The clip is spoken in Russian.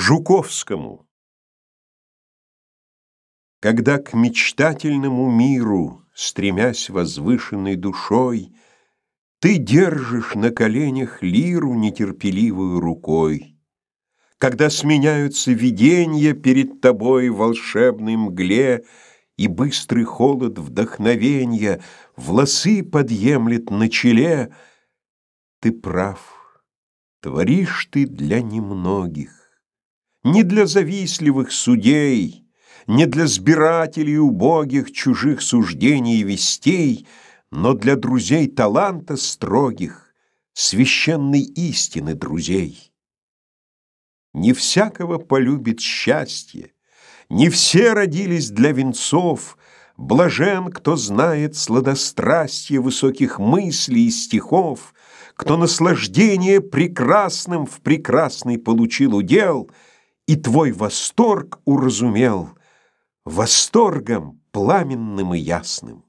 Жуковскому Когда к мечтательному миру, Стремясь возвышенной душой, Ты держишь на коленях лиру Нетерпеливую рукой, Когда сменяются виденья Перед тобой в волшебной мгле, И быстрый холод вдохновенья Волосы подъемлет на челе, Ты прав. Творишь ты для немногих, не для завистливых судей, не для сбирателей убогих чужих суждений и вестей, но для друзей таланта строгих, священной истины друзей. Не всякого полюбит счастье, не все родились для венцов, блажен, кто знает сладострастие высоких мыслей и стихов, кто наслаждение прекрасным в прекрасный получил удел и твой восторг уразумел восторгом пламенным и ясным.